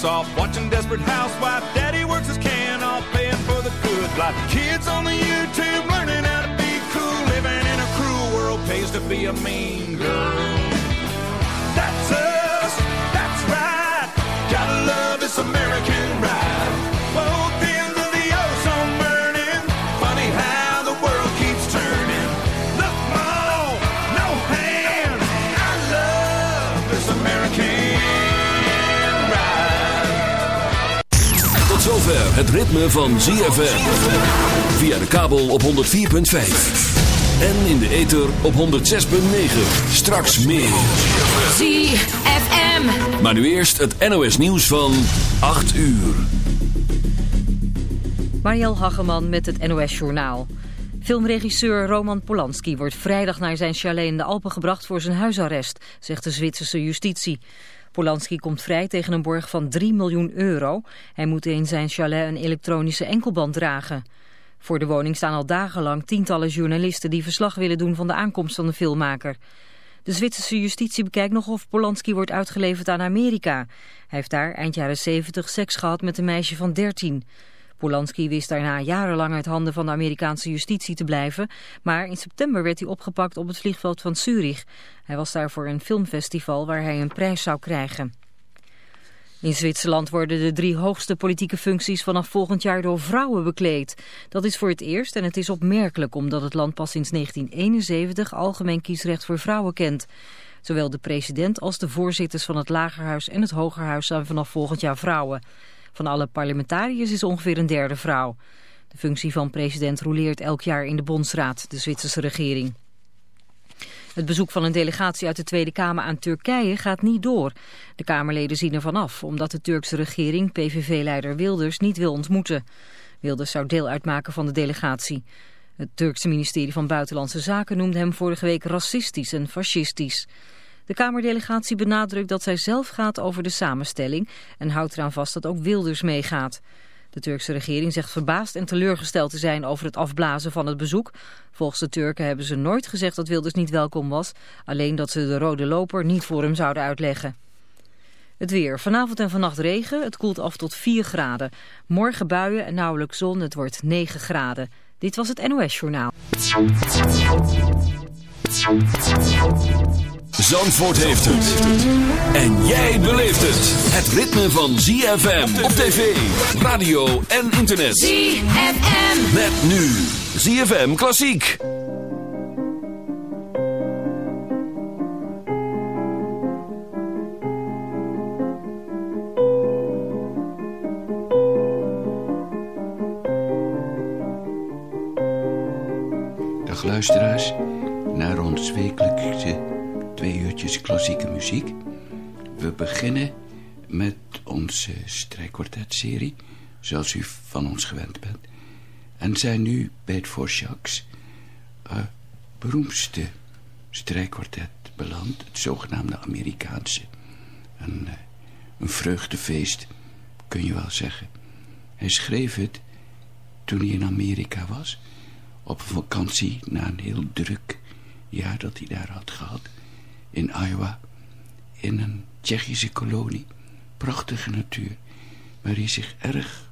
drinks off, watching Desperate Housewife. Daddy works his can off, paying for the good life. Kids on the YouTube learning how to be cool, living in a cruel world pays to be a mean girl. That's us, that's right. Gotta love this American het ritme van ZFM. Via de kabel op 104.5. En in de ether op 106.9. Straks meer. ZFM. Maar nu eerst het NOS nieuws van 8 uur. Mariel Hageman met het NOS Journaal. Filmregisseur Roman Polanski wordt vrijdag naar zijn chalet in de Alpen gebracht voor zijn huisarrest, zegt de Zwitserse justitie. Polanski komt vrij tegen een borg van 3 miljoen euro. Hij moet in zijn chalet een elektronische enkelband dragen. Voor de woning staan al dagenlang tientallen journalisten die verslag willen doen van de aankomst van de filmmaker. De Zwitserse justitie bekijkt nog of Polanski wordt uitgeleverd aan Amerika. Hij heeft daar eind jaren 70 seks gehad met een meisje van 13. Polanski wist daarna jarenlang uit handen van de Amerikaanse justitie te blijven, maar in september werd hij opgepakt op het vliegveld van Zurich. Hij was daar voor een filmfestival waar hij een prijs zou krijgen. In Zwitserland worden de drie hoogste politieke functies vanaf volgend jaar door vrouwen bekleed. Dat is voor het eerst en het is opmerkelijk omdat het land pas sinds 1971 algemeen kiesrecht voor vrouwen kent. Zowel de president als de voorzitters van het Lagerhuis en het Hogerhuis zijn vanaf volgend jaar vrouwen. Van alle parlementariërs is ongeveer een derde vrouw. De functie van president roleert elk jaar in de Bondsraad, de Zwitserse regering. Het bezoek van een delegatie uit de Tweede Kamer aan Turkije gaat niet door. De Kamerleden zien ervan af, omdat de Turkse regering PVV-leider Wilders niet wil ontmoeten. Wilders zou deel uitmaken van de delegatie. Het Turkse ministerie van Buitenlandse Zaken noemde hem vorige week racistisch en fascistisch. De Kamerdelegatie benadrukt dat zij zelf gaat over de samenstelling en houdt eraan vast dat ook Wilders meegaat. De Turkse regering zegt verbaasd en teleurgesteld te zijn over het afblazen van het bezoek. Volgens de Turken hebben ze nooit gezegd dat Wilders niet welkom was, alleen dat ze de rode loper niet voor hem zouden uitleggen. Het weer. Vanavond en vannacht regen. Het koelt af tot 4 graden. Morgen buien en nauwelijks zon. Het wordt 9 graden. Dit was het NOS Journaal. Zandvoort heeft het. En jij beleeft het. Het ritme van ZFM op tv, radio en internet. ZFM. Met nu ZFM Klassiek. Dag luisteraars, naar ons wekelijkse twee uurtjes klassieke muziek. We beginnen met onze strijkkwartetserie, zoals u van ons gewend bent. En zijn nu bij het Vorschaks uh, beroemdste strijkkwartet beland, het zogenaamde Amerikaanse. Een, uh, een vreugdefeest, kun je wel zeggen. Hij schreef het toen hij in Amerika was, op vakantie na een heel druk jaar dat hij daar had gehad in Iowa, in een Tsjechische kolonie. Prachtige natuur, waar hij zich erg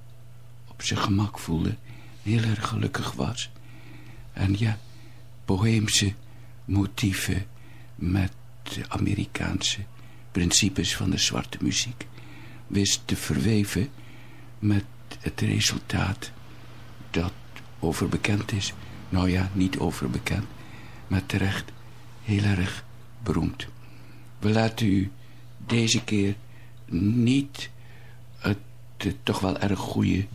op zijn gemak voelde, heel erg gelukkig was. En ja, boheemse motieven met de Amerikaanse principes van de zwarte muziek wist te verweven met het resultaat dat overbekend is. Nou ja, niet overbekend, maar terecht heel erg beroemd. We laten u deze keer niet het, toch wel erg goede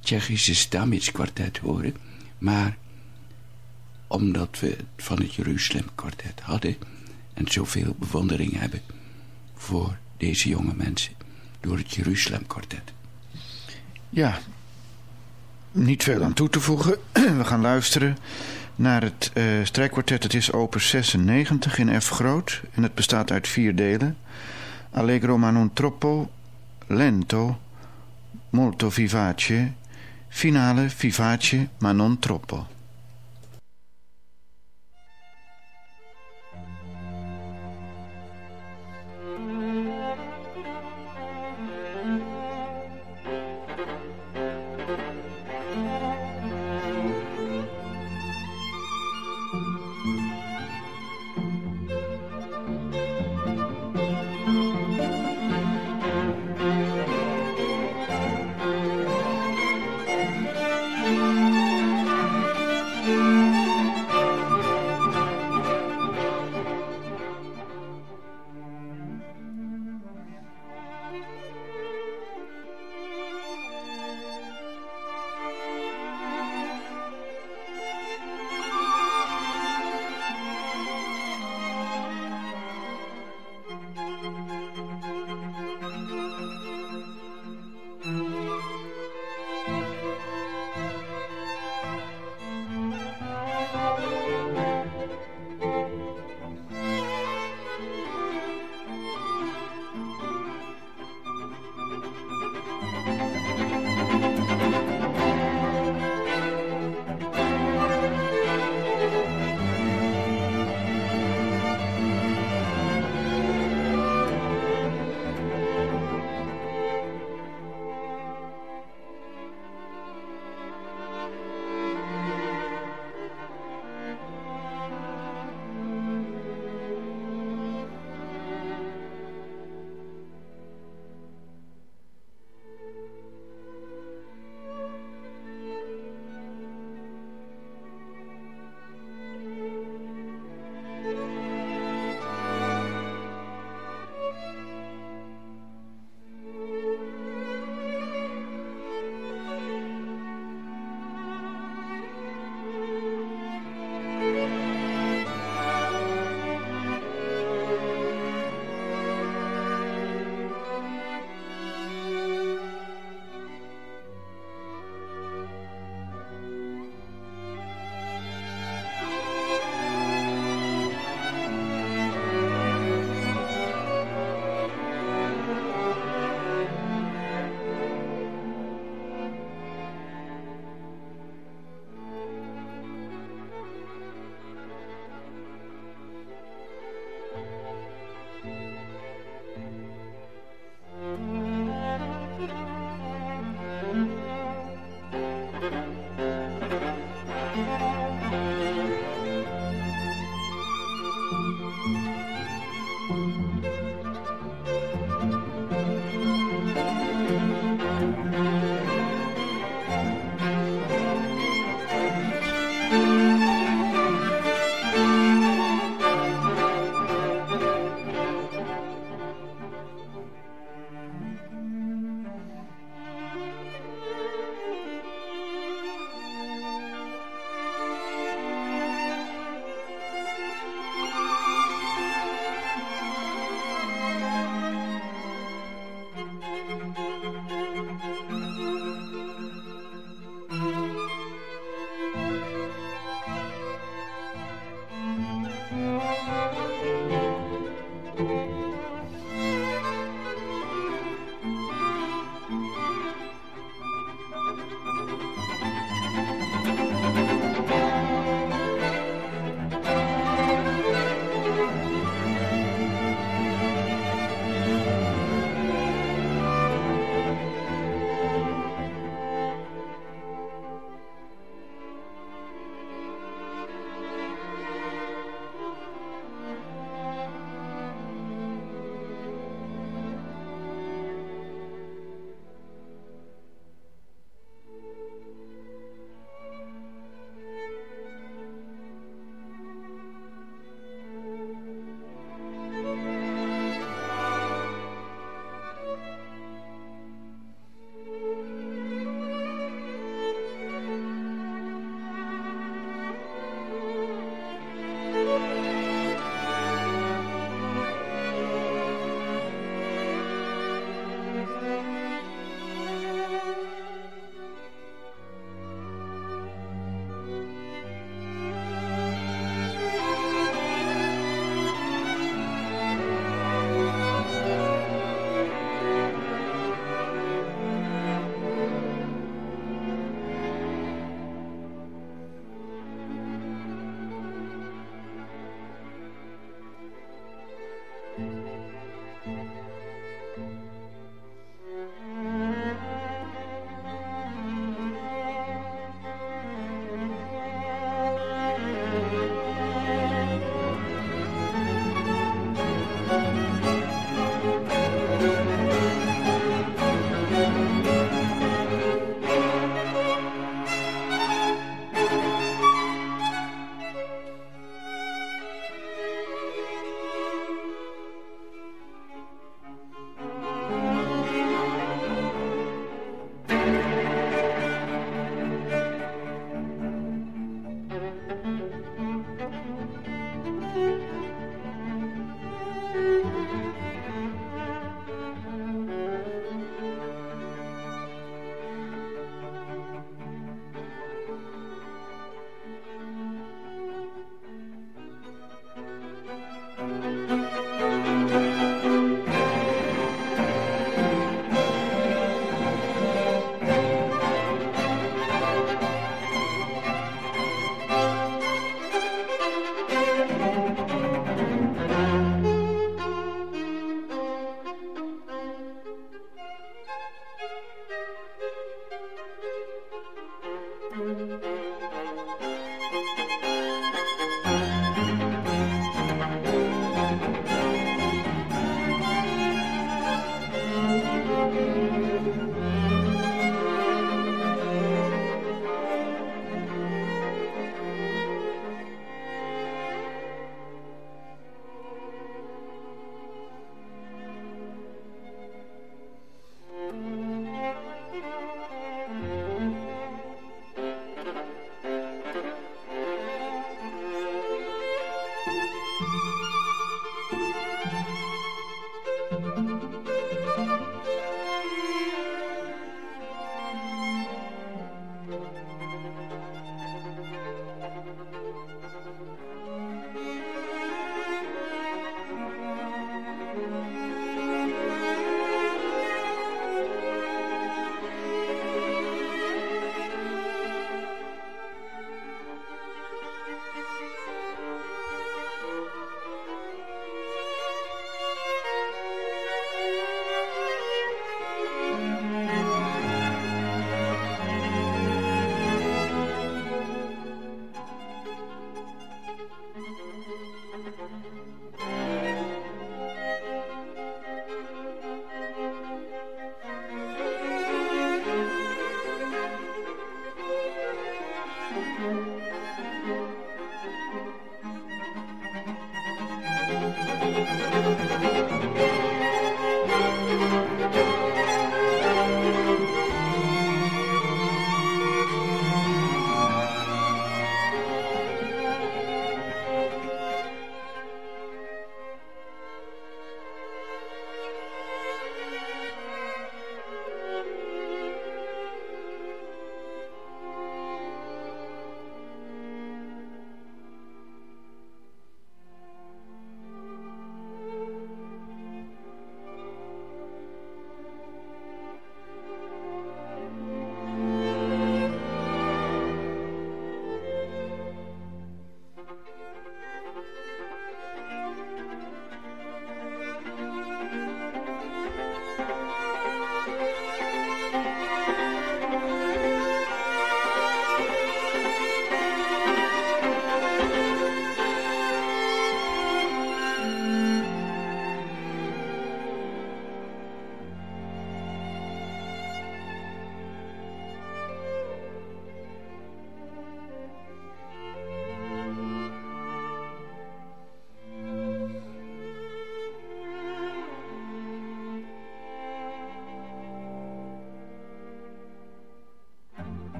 Tsjechische Stamitz kwartet horen, maar omdat we het van het Jeruzalem kwartet hadden en zoveel bewondering hebben voor deze jonge mensen door het Jeruzalem kwartet. Ja, niet veel aan toe te voegen. We gaan luisteren naar het uh, strijkkwartet. Het is opus 96 in F groot en het bestaat uit vier delen. Allegro ma non troppo, lento, molto vivace, finale vivace ma non troppo.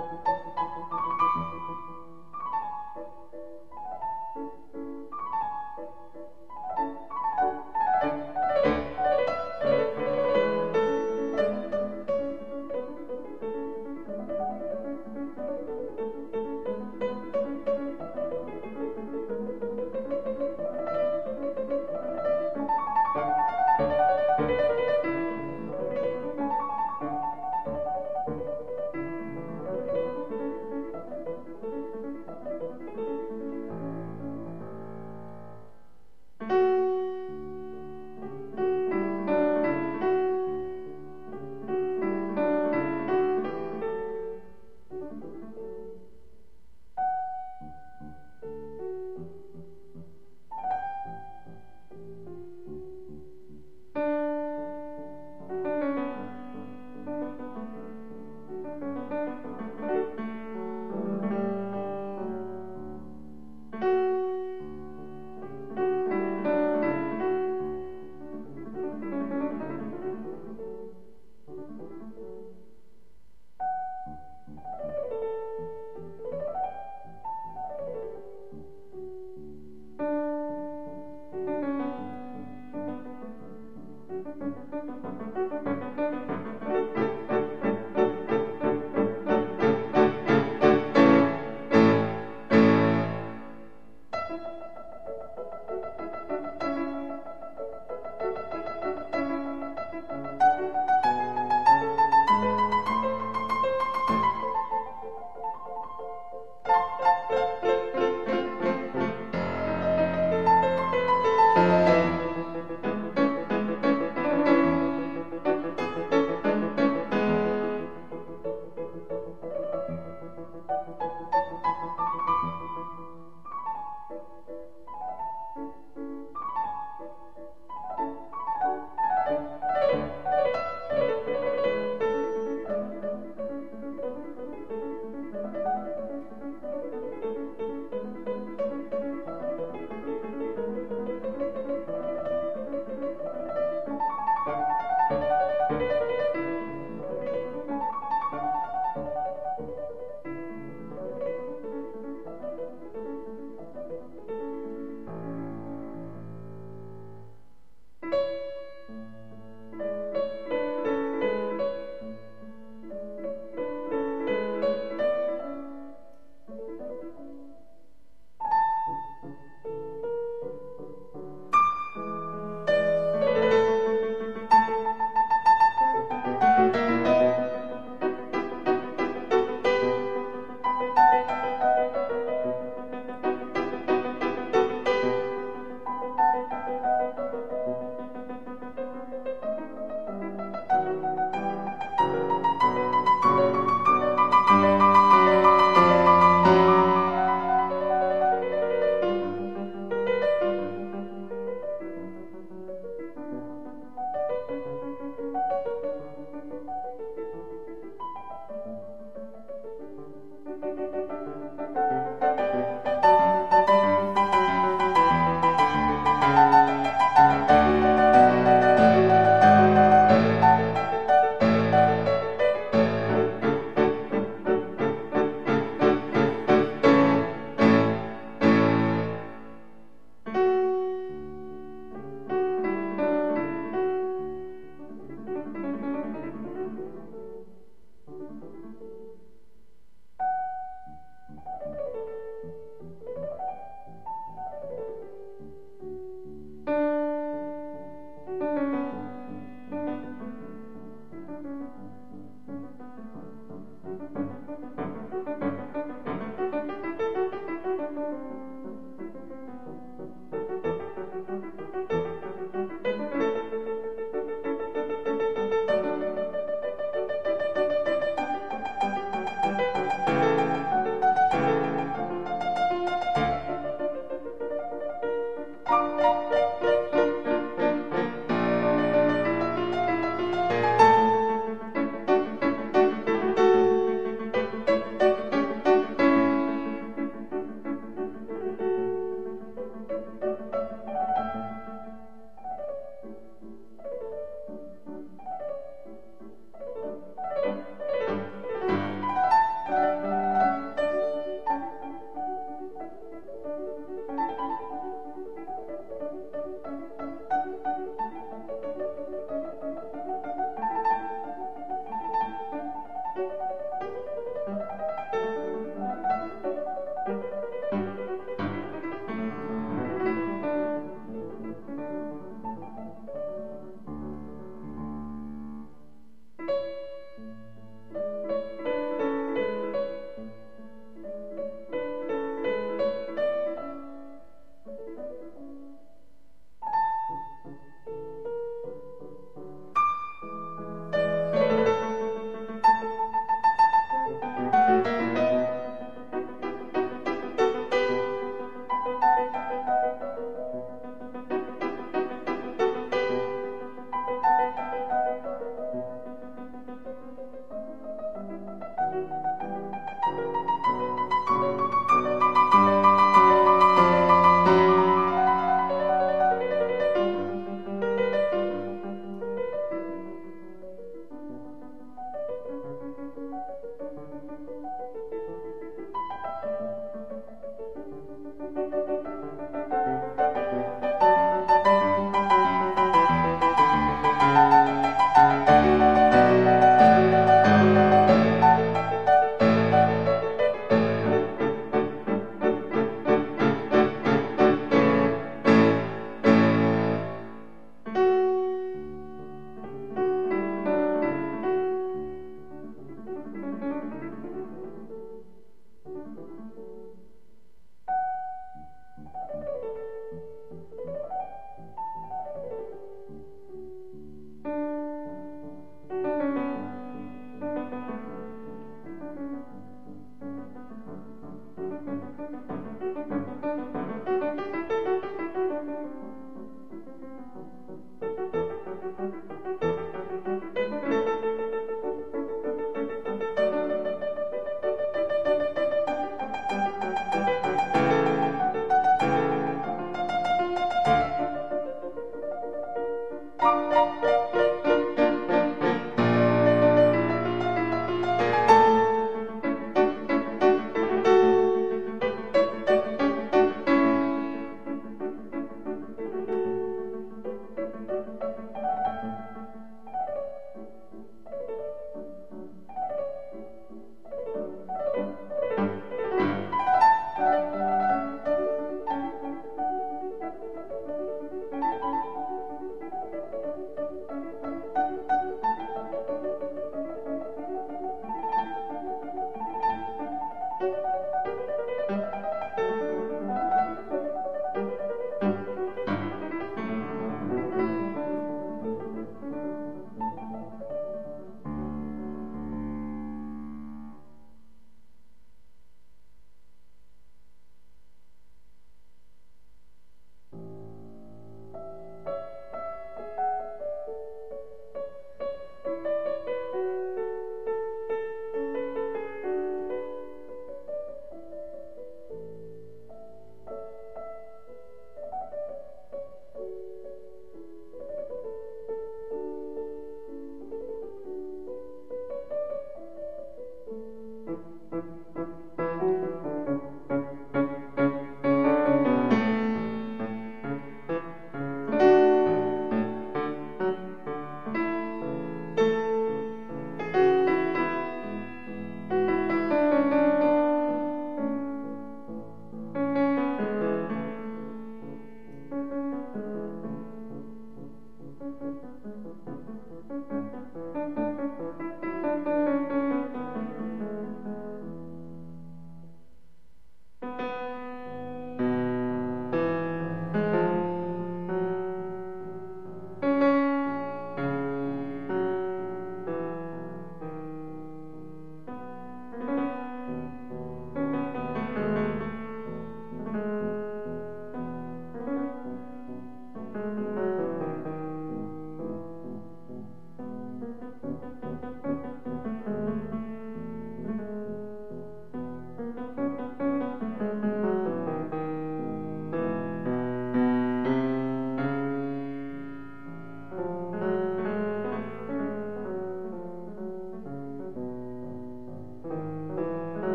thank you